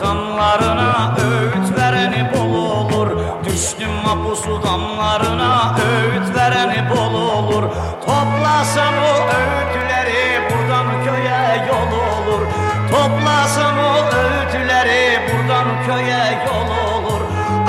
Damlarına öğüt vereni bol olur. Düştüm mapusu damlarına öğüt vereni bol olur. Toplasam o öğütleri olur Toplasam o öğütleri buradan köye yol olur.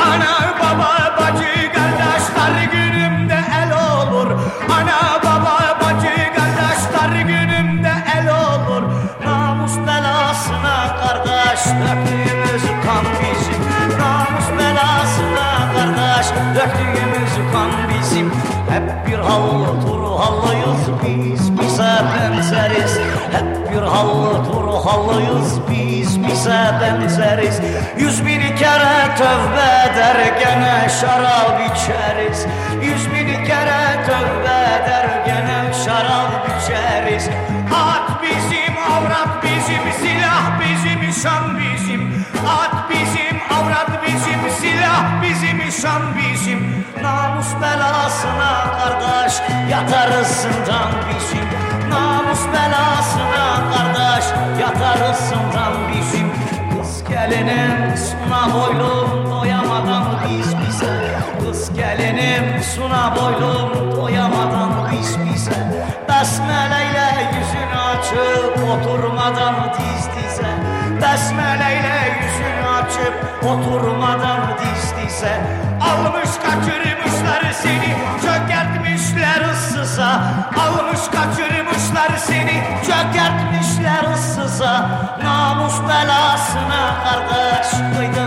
Ana baba bacı kardeşler günümde el olur. Ana baba bacı kardeşler günümde el olur. Namus belasına kardeş döktüğümüz kan bizim. Namus belasına kardeş döktüğümüz kan bizim. Hep bir hallı turhallıyız biz bize benzeriz Hep bir hallı turhallıyız biz bize benzeriz. Yüz bin kere tövbe eder gene şarap içeriz. Yüz bin kere tövbe eder gene şarap içeriz. At bizim, avrat bizim, silah bizim, şan bizim. At bizim, avrat bizim, silah bizim, şan bizim. Namus belasına kardeş yatarız zindan bizim Namus belasına kardeş. Yatarız zindan bizim Kız gelinim suna boylum doyamadan biz bize. Kız gelinim suna boylum doyamadan biz bize. Besmeleyle yüzünü açıp oturmadan diz dize. Besmeleyle yüzünü açıp oturmadan diz dize. Almış kaçırmışlar seni çökertmişler ıssıza. Almış kaçırmışlar seni çökertmişler ıssıza. Namus belasına kardeş kıydığımız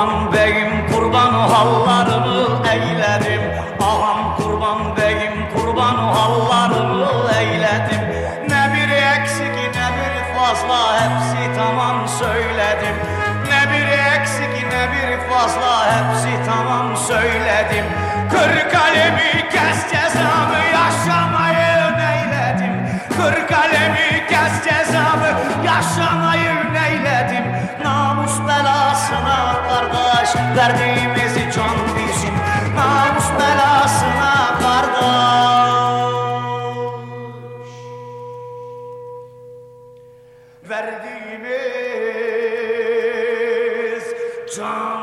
Kurban beyim kurban hallarını eyledim. Ağam kurban beyim kurban hallarını eyledim. Ne bir eksik ne bir fazla hepsi tamam söyledim. Ne bir eksik ne bir fazla hepsi tamam söyledim. Kır kalemi kes cezamı yaşamayı neyledim. Kır kalemi kes cezamı time.